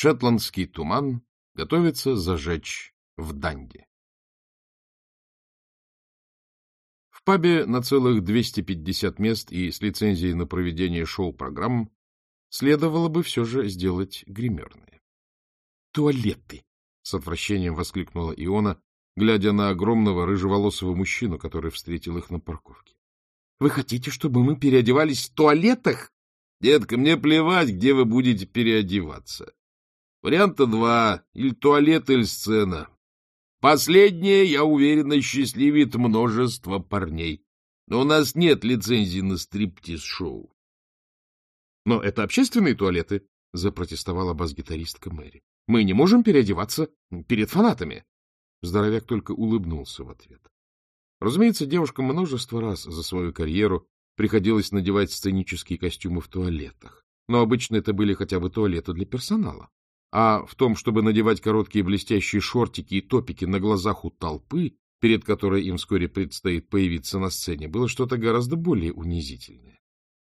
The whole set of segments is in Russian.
Шетландский туман готовится зажечь в Данге. В пабе на целых 250 мест и с лицензией на проведение шоу-программ следовало бы все же сделать гримерные. «Туалеты!» — с отвращением воскликнула Иона, глядя на огромного рыжеволосого мужчину, который встретил их на парковке. — Вы хотите, чтобы мы переодевались в туалетах? — Детка, мне плевать, где вы будете переодеваться. Варианта два — или туалет, или сцена. Последнее, я уверен, счастливит множество парней. Но у нас нет лицензии на стриптиз-шоу. — Но это общественные туалеты, — запротестовала бас-гитаристка Мэри. — Мы не можем переодеваться перед фанатами. Здоровяк только улыбнулся в ответ. Разумеется, девушкам множество раз за свою карьеру приходилось надевать сценические костюмы в туалетах, но обычно это были хотя бы туалеты для персонала. А в том, чтобы надевать короткие блестящие шортики и топики на глазах у толпы, перед которой им вскоре предстоит появиться на сцене, было что-то гораздо более унизительное.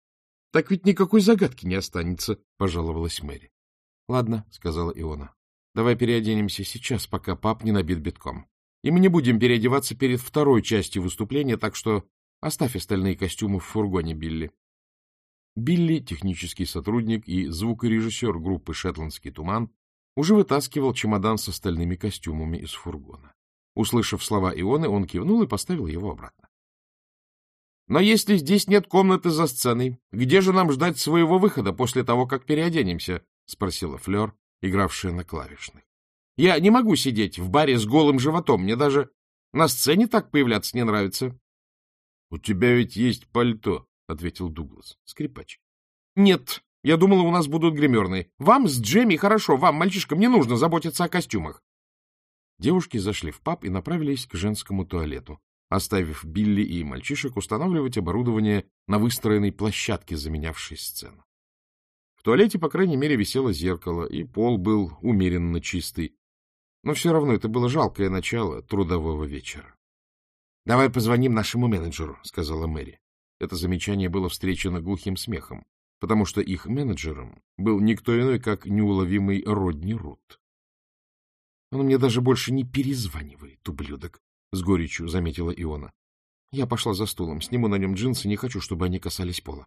— Так ведь никакой загадки не останется, — пожаловалась Мэри. — Ладно, — сказала Иона. Давай переоденемся сейчас, пока пап не набит битком. И мы не будем переодеваться перед второй частью выступления, так что оставь остальные костюмы в фургоне, Билли. Билли, технический сотрудник и звукорежиссер группы «Шетландский туман», уже вытаскивал чемодан с остальными костюмами из фургона. Услышав слова Ионы, он кивнул и поставил его обратно. — Но если здесь нет комнаты за сценой, где же нам ждать своего выхода после того, как переоденемся? — спросила Флёр, игравшая на клавишных. Я не могу сидеть в баре с голым животом, мне даже на сцене так появляться не нравится. — У тебя ведь есть пальто, — ответил Дуглас, скрипач. — Нет, я думала, у нас будут гримерные. Вам с Джемми хорошо, вам, мальчишкам, не нужно заботиться о костюмах. Девушки зашли в паб и направились к женскому туалету, оставив Билли и мальчишек устанавливать оборудование на выстроенной площадке, заменявшей сцену туалете, по крайней мере, висело зеркало, и пол был умеренно чистый. Но все равно это было жалкое начало трудового вечера. — Давай позвоним нашему менеджеру, — сказала Мэри. Это замечание было встречено глухим смехом, потому что их менеджером был никто иной, как неуловимый Родни Рут. — Он мне даже больше не перезванивает, ублюдок, — с горечью заметила Иона. Я пошла за стулом, сниму на нем джинсы, не хочу, чтобы они касались пола.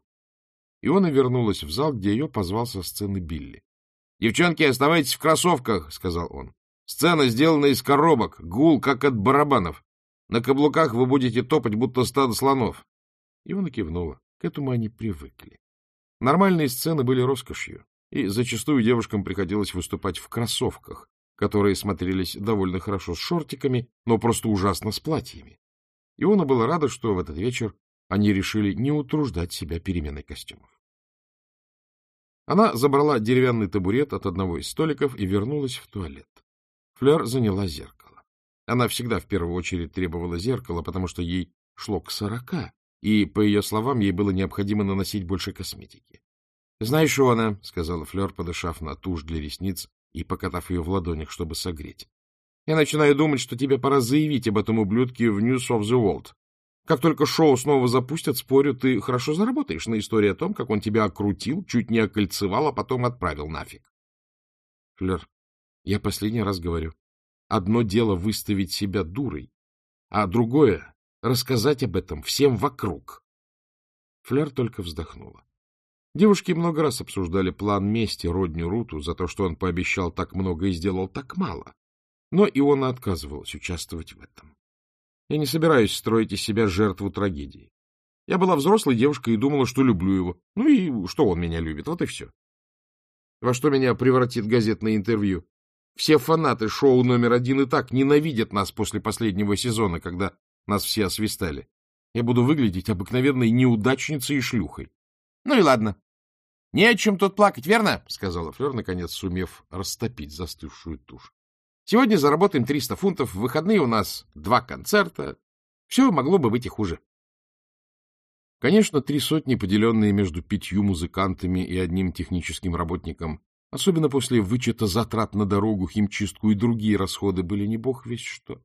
Иона вернулась в зал, где ее позвал со сцены Билли. — Девчонки, оставайтесь в кроссовках, — сказал он. — Сцена сделана из коробок, гул, как от барабанов. На каблуках вы будете топать, будто стадо слонов. Иона кивнула. К этому они привыкли. Нормальные сцены были роскошью, и зачастую девушкам приходилось выступать в кроссовках, которые смотрелись довольно хорошо с шортиками, но просто ужасно с платьями. Иона была рада, что в этот вечер они решили не утруждать себя переменой костюмов. Она забрала деревянный табурет от одного из столиков и вернулась в туалет. Флёр заняла зеркало. Она всегда в первую очередь требовала зеркала, потому что ей шло к сорока, и, по ее словам, ей было необходимо наносить больше косметики. — Знаешь, она, — сказала Флёр, подышав на тушь для ресниц и покатав ее в ладонях, чтобы согреть, — я начинаю думать, что тебе пора заявить об этом ублюдке в News of the World. Как только шоу снова запустят, спорю, ты хорошо заработаешь на истории о том, как он тебя окрутил, чуть не окольцевал, а потом отправил нафиг. Флер, я последний раз говорю. Одно дело выставить себя дурой, а другое — рассказать об этом всем вокруг. Флер только вздохнула. Девушки много раз обсуждали план мести Родню Руту за то, что он пообещал так много и сделал так мало. Но и он отказывалась участвовать в этом. Я не собираюсь строить из себя жертву трагедии. Я была взрослой девушкой и думала, что люблю его. Ну и что он меня любит, вот и все. Во что меня превратит газетное интервью? Все фанаты шоу номер один и так ненавидят нас после последнего сезона, когда нас все освистали. Я буду выглядеть обыкновенной неудачницей и шлюхой. Ну и ладно. — Не о чем тут плакать, верно? — сказала Флер, наконец сумев растопить застывшую тушь. Сегодня заработаем 300 фунтов, в выходные у нас два концерта. Все могло бы быть и хуже. Конечно, три сотни, поделенные между пятью музыкантами и одним техническим работником, особенно после вычета затрат на дорогу, химчистку и другие расходы, были не бог весь что.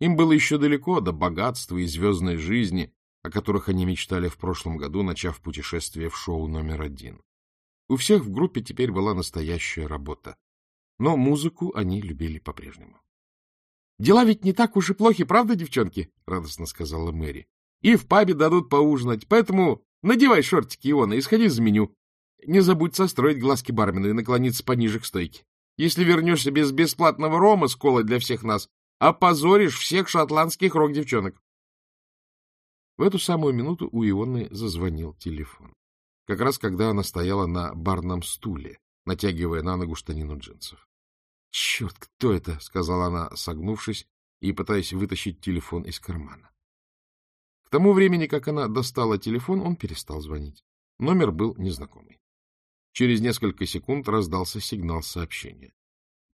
Им было еще далеко до богатства и звездной жизни, о которых они мечтали в прошлом году, начав путешествие в шоу номер один. У всех в группе теперь была настоящая работа но музыку они любили по-прежнему. — Дела ведь не так уж и плохи, правда, девчонки? — радостно сказала Мэри. — И в пабе дадут поужинать, поэтому надевай шортики, Иона, и сходи за меню. Не забудь состроить глазки бармена и наклониться пониже к стойке. Если вернешься без бесплатного рома с колой для всех нас, опозоришь всех шотландских рок-девчонок. В эту самую минуту у Ионы зазвонил телефон. Как раз когда она стояла на барном стуле, натягивая на ногу штанину джинсов. — Черт, кто это? — сказала она, согнувшись и пытаясь вытащить телефон из кармана. К тому времени, как она достала телефон, он перестал звонить. Номер был незнакомый. Через несколько секунд раздался сигнал сообщения. —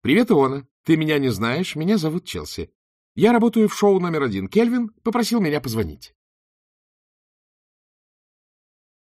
Привет, Иона. Ты меня не знаешь? Меня зовут Челси. Я работаю в шоу номер один. Кельвин попросил меня позвонить.